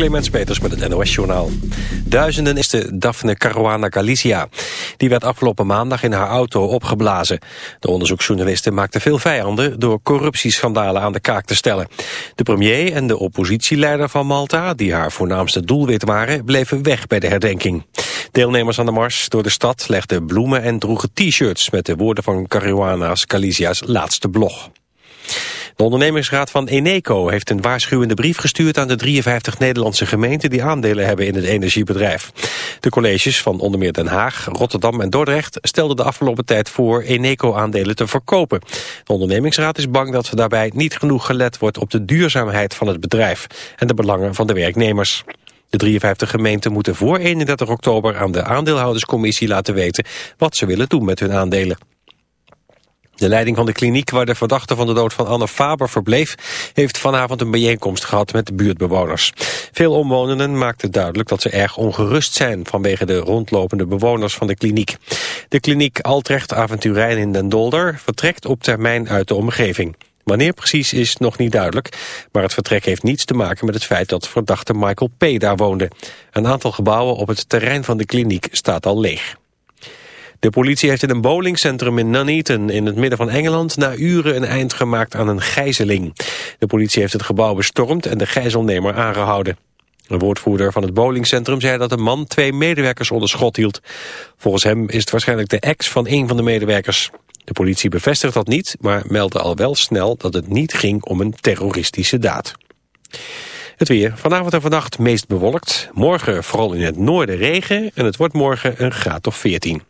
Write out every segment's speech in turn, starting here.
Clemens Peters met het NOS-journaal. Duizenden is de Daphne Caruana Galizia. Die werd afgelopen maandag in haar auto opgeblazen. De onderzoeksjournalisten maakten veel vijanden... door corruptieschandalen aan de kaak te stellen. De premier en de oppositieleider van Malta... die haar voornaamste doelwit waren... bleven weg bij de herdenking. Deelnemers aan de mars door de stad legden bloemen en droegen t-shirts... met de woorden van Caruana's Galicia's laatste blog. De ondernemingsraad van Eneco heeft een waarschuwende brief gestuurd aan de 53 Nederlandse gemeenten die aandelen hebben in het energiebedrijf. De colleges van onder meer Den Haag, Rotterdam en Dordrecht stelden de afgelopen tijd voor Eneco-aandelen te verkopen. De ondernemingsraad is bang dat daarbij niet genoeg gelet wordt op de duurzaamheid van het bedrijf en de belangen van de werknemers. De 53 gemeenten moeten voor 31 oktober aan de aandeelhouderscommissie laten weten wat ze willen doen met hun aandelen. De leiding van de kliniek waar de verdachte van de dood van Anne Faber verbleef... heeft vanavond een bijeenkomst gehad met de buurtbewoners. Veel omwonenden maakten duidelijk dat ze erg ongerust zijn... vanwege de rondlopende bewoners van de kliniek. De kliniek Altrecht Aventurijn in Den Dolder vertrekt op termijn uit de omgeving. Wanneer precies is nog niet duidelijk, maar het vertrek heeft niets te maken met het feit dat verdachte Michael P. daar woonde. Een aantal gebouwen op het terrein van de kliniek staat al leeg. De politie heeft in een bowlingcentrum in Nuneaton in het midden van Engeland na uren een eind gemaakt aan een gijzeling. De politie heeft het gebouw bestormd en de gijzelnemer aangehouden. Een woordvoerder van het bowlingcentrum zei dat de man twee medewerkers onder schot hield. Volgens hem is het waarschijnlijk de ex van een van de medewerkers. De politie bevestigt dat niet, maar meldde al wel snel dat het niet ging om een terroristische daad. Het weer. Vanavond en vannacht meest bewolkt. Morgen vooral in het noorden regen en het wordt morgen een graad of 14.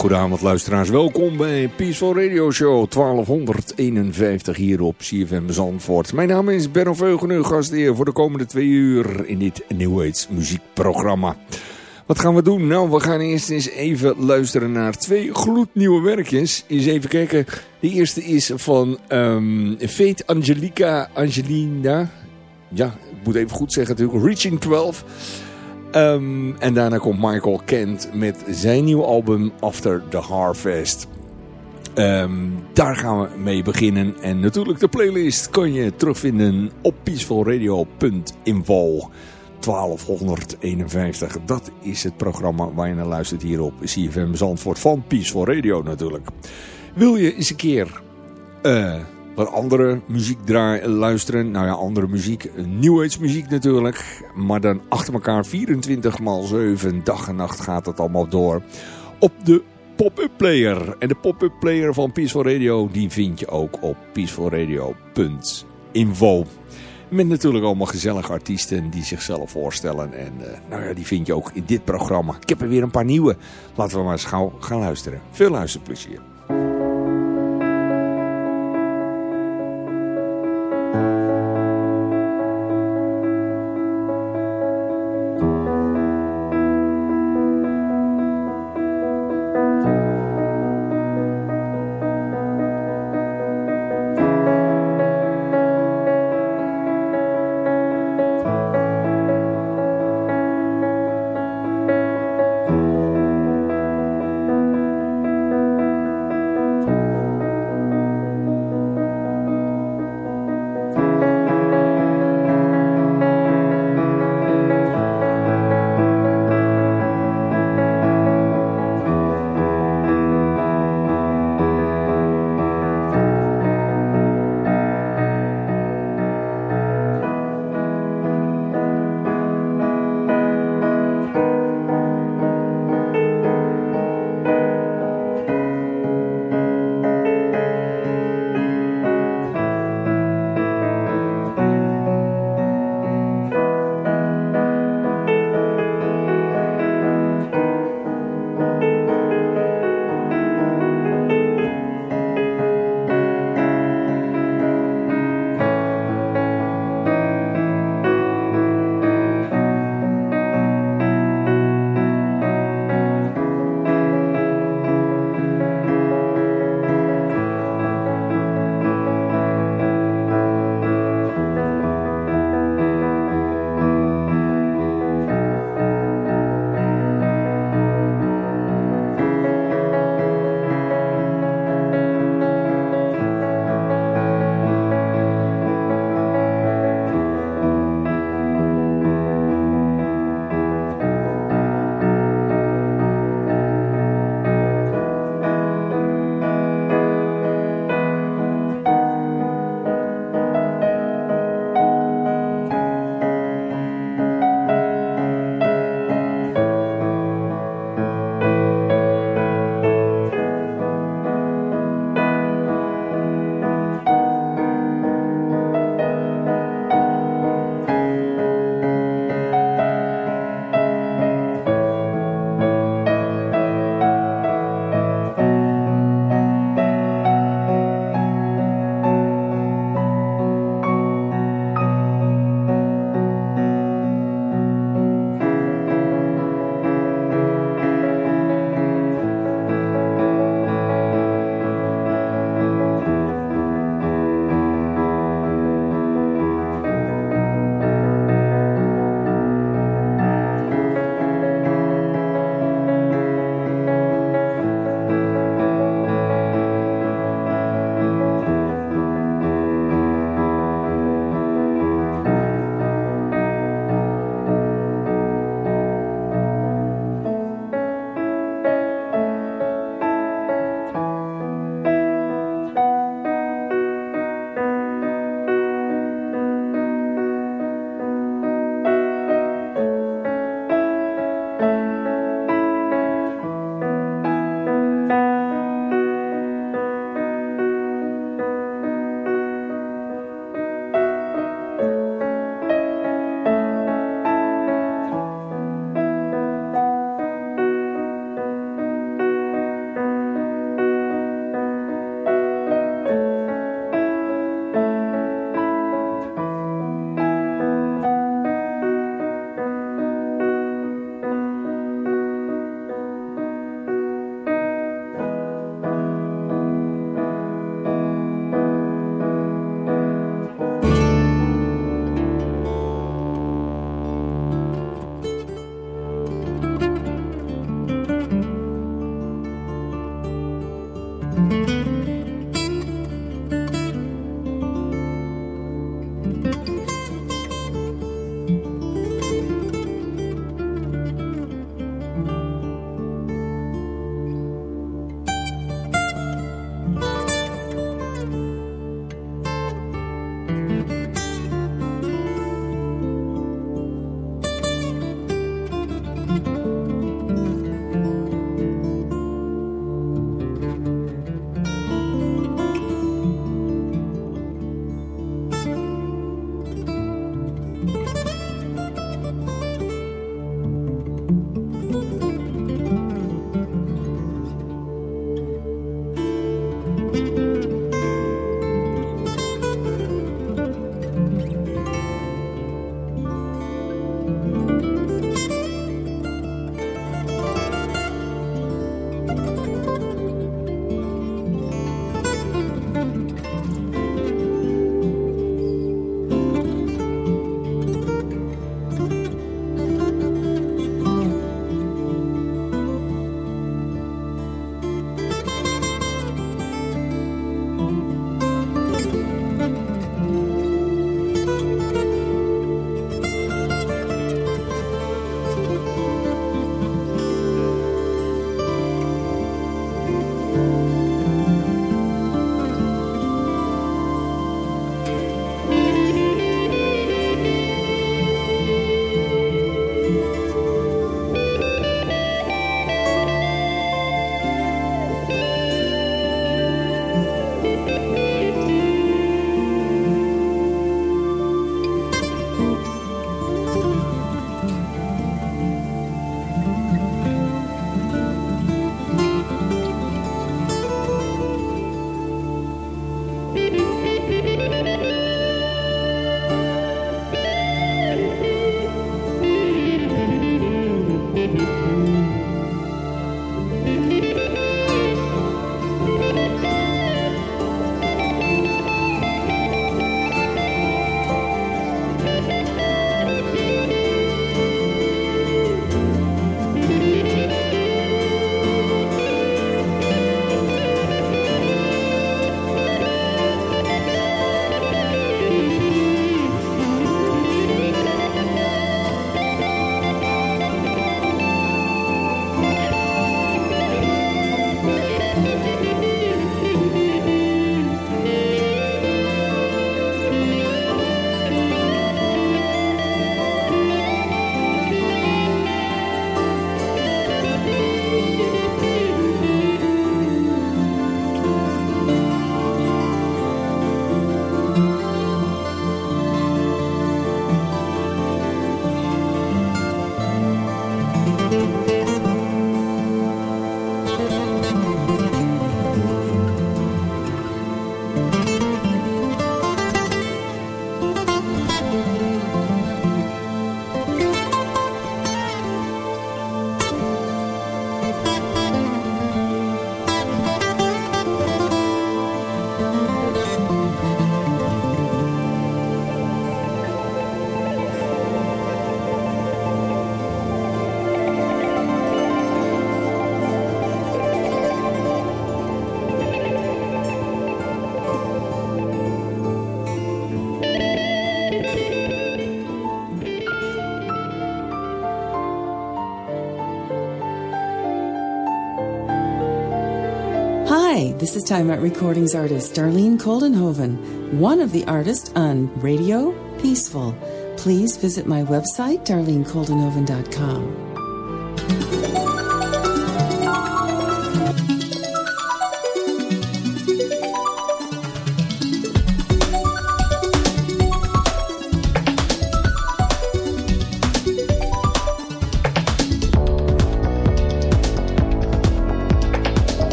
Goedenavond luisteraars, welkom bij Peaceful Radio Show 1251 hier op CFM Zandvoort. Mijn naam is Benno Veugen, uw gastheer voor de komende twee uur in dit New Age muziekprogramma. Wat gaan we doen? Nou, we gaan eerst eens even luisteren naar twee gloednieuwe werkjes. Eens even kijken, de eerste is van um, Fate Angelica Angelina. Ja, ik moet even goed zeggen natuurlijk, Reaching 12... Um, en daarna komt Michael Kent met zijn nieuwe album After the Harvest. Um, daar gaan we mee beginnen. En natuurlijk de playlist kan je terugvinden op peacefulradio.info. 1251. Dat is het programma waar je naar luistert hier op CFM Zandvoort van Peaceful Radio natuurlijk. Wil je eens een keer... Uh, andere muziek draaien, luisteren. Nou ja, andere muziek. New Age muziek natuurlijk. Maar dan achter elkaar 24 x 7 dag en nacht gaat het allemaal door. Op de pop-up player. En de pop-up player van Peaceful Radio die vind je ook op peacefulradio.info. Met natuurlijk allemaal gezellige artiesten die zichzelf voorstellen. En uh, nou ja, die vind je ook in dit programma. Ik heb er weer een paar nieuwe. Laten we maar gauw gaan luisteren. Veel luisterplezier. This is Time Out Recordings artist Darlene Coldenhoven, one of the artists on Radio Peaceful. Please visit my website, darlenecoldenhoven.com.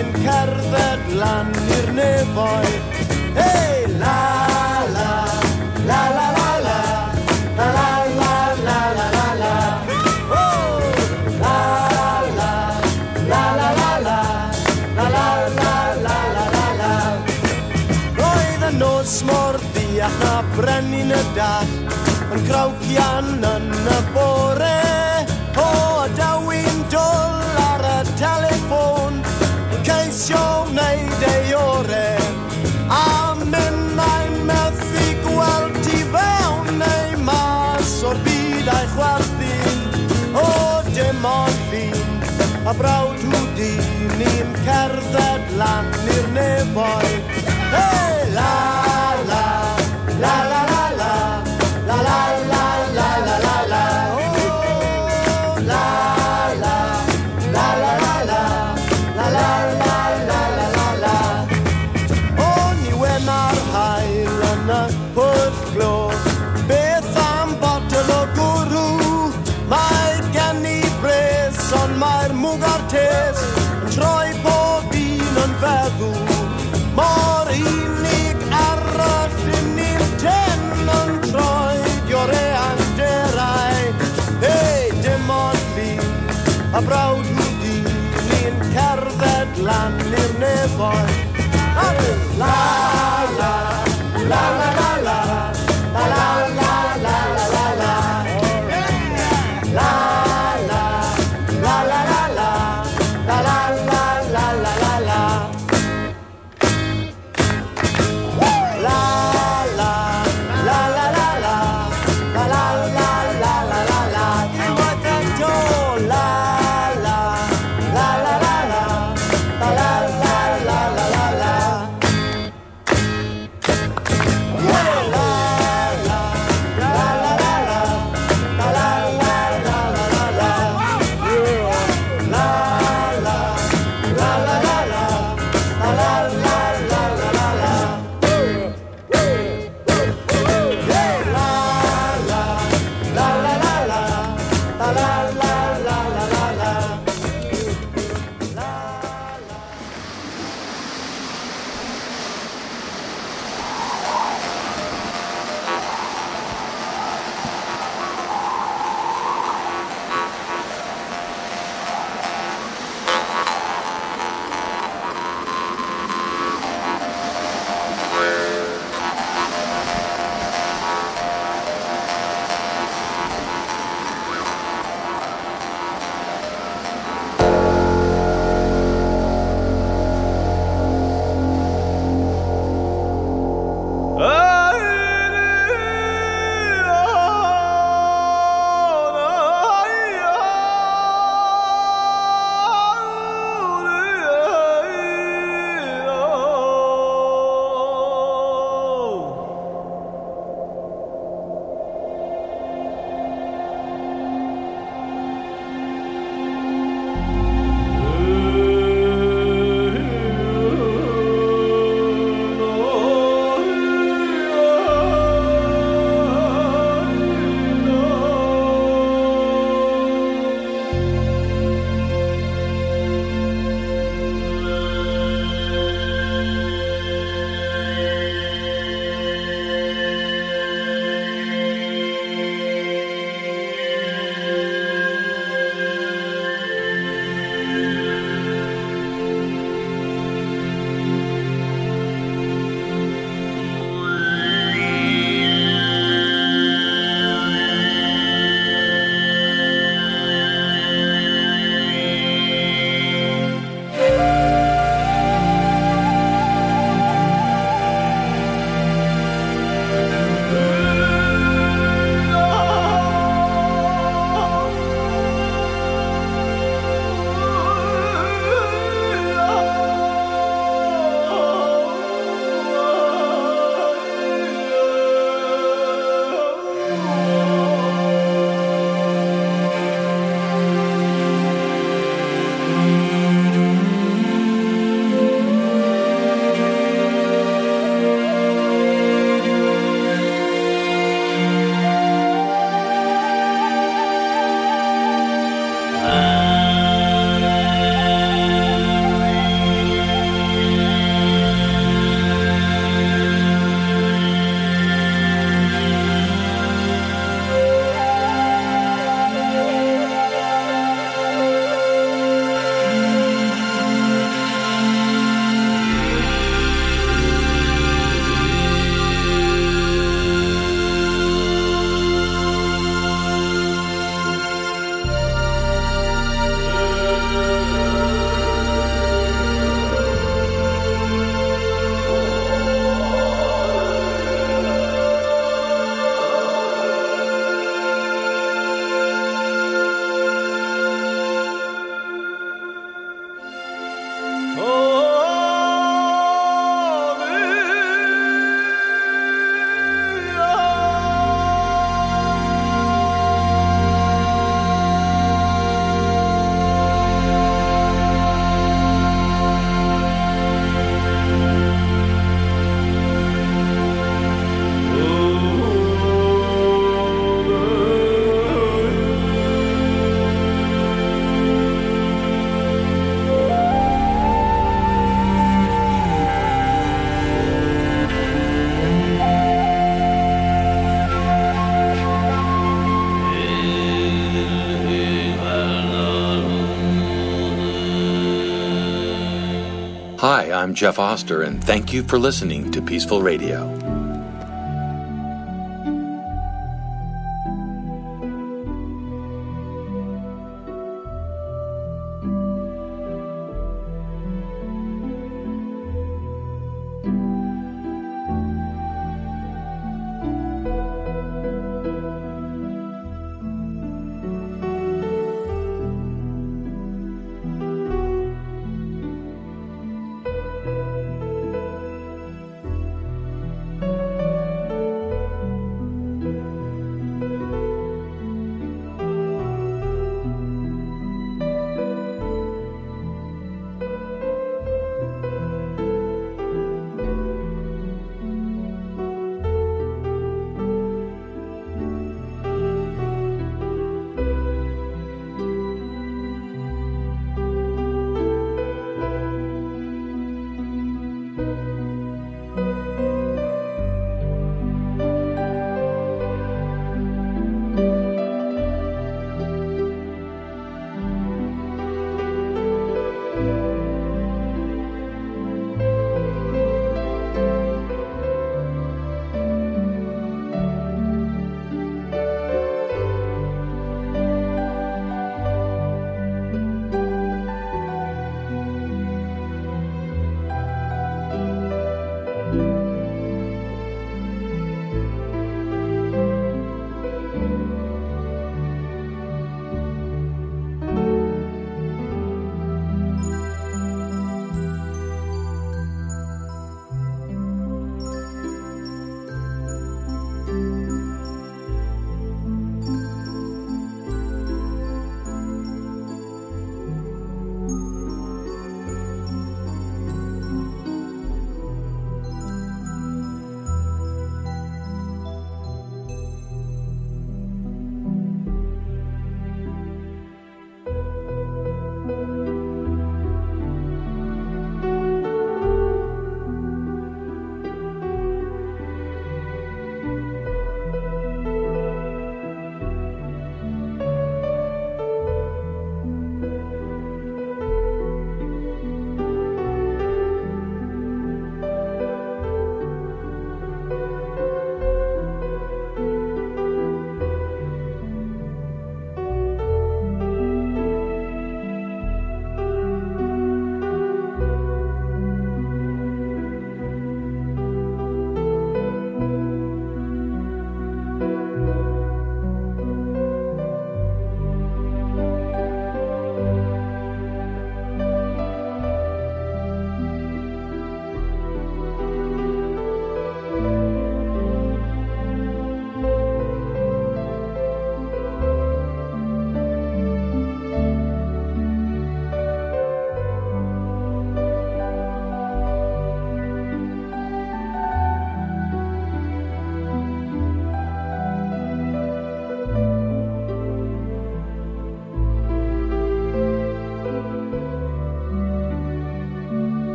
yn cerdded lan i'r nefoedd Hei, lan! Frau Tudin im Kersetland, mir. Hey! Hi, I'm Jeff Oster, and thank you for listening to Peaceful Radio.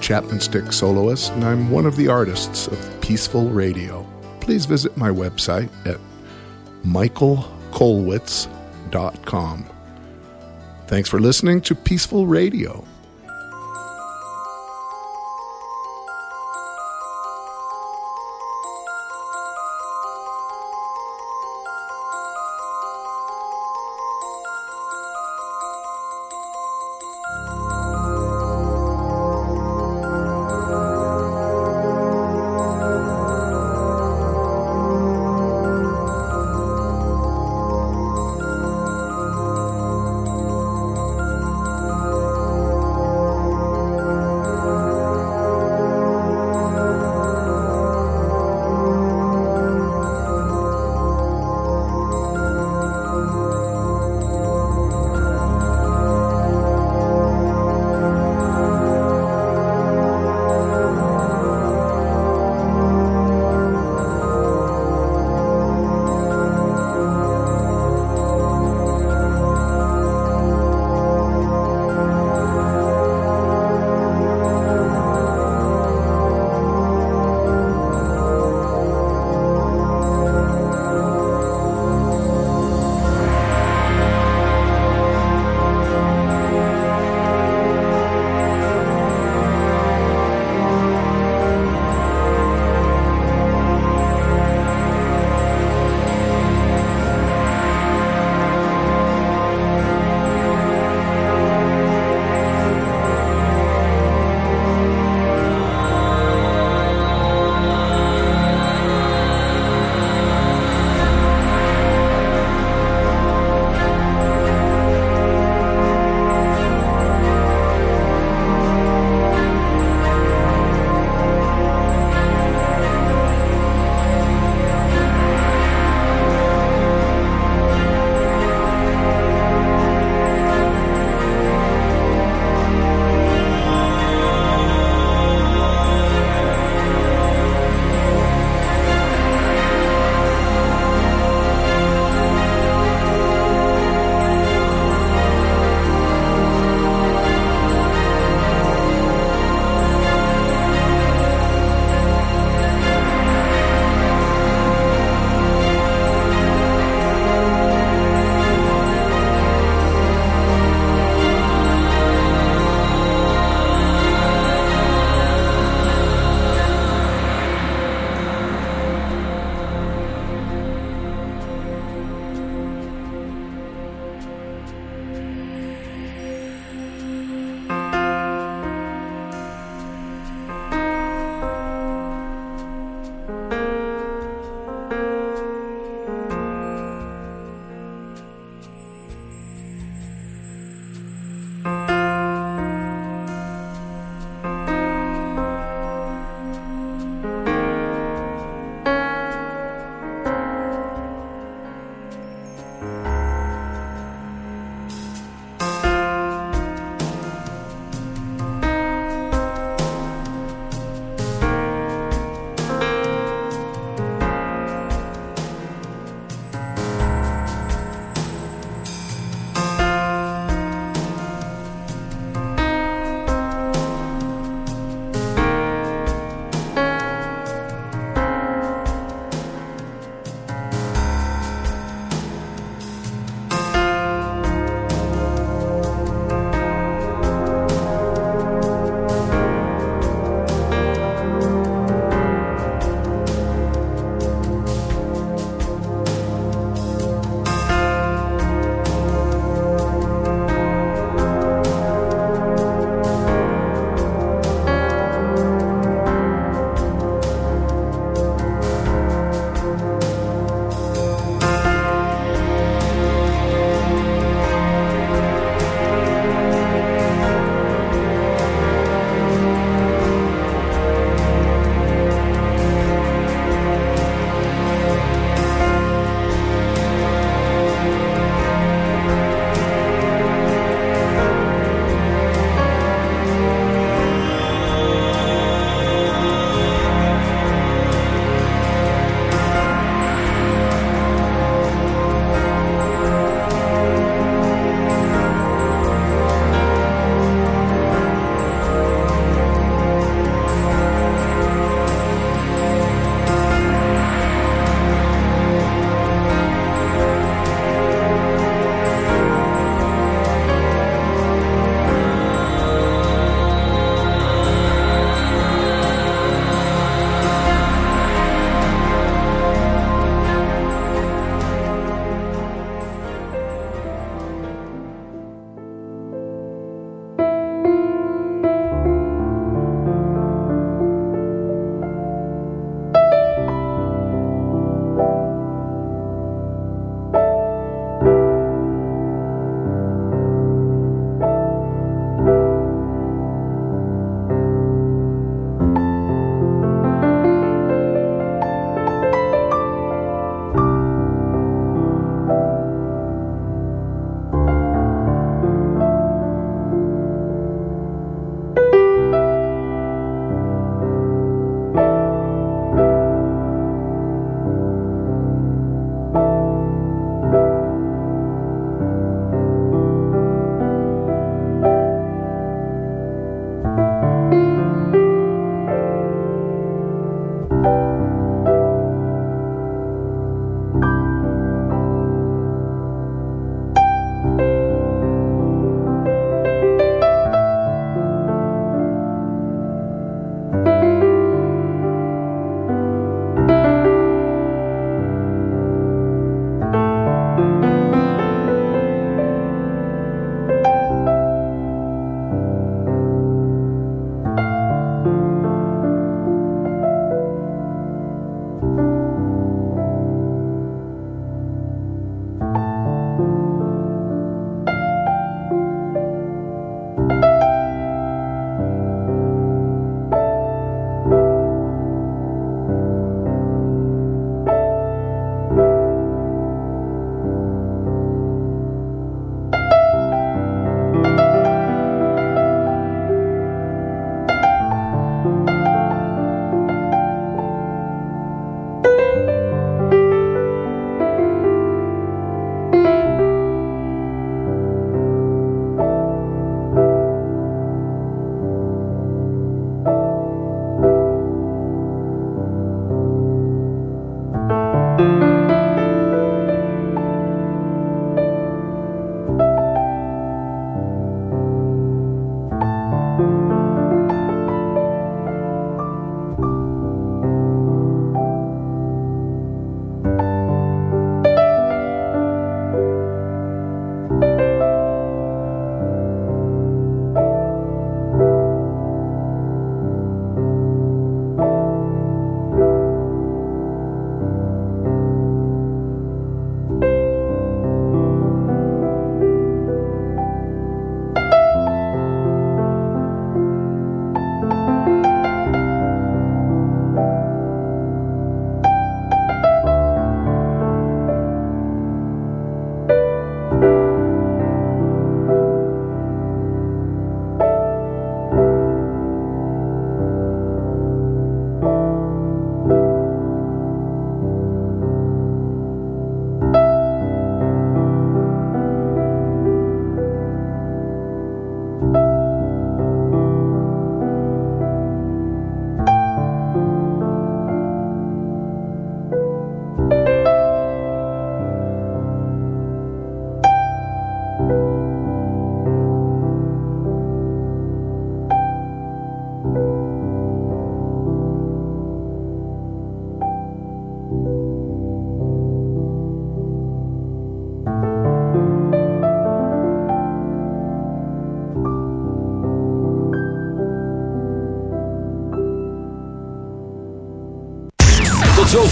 Chapman Stick soloist, and I'm one of the artists of Peaceful Radio. Please visit my website at michaelkolwitz.com. Thanks for listening to Peaceful Radio.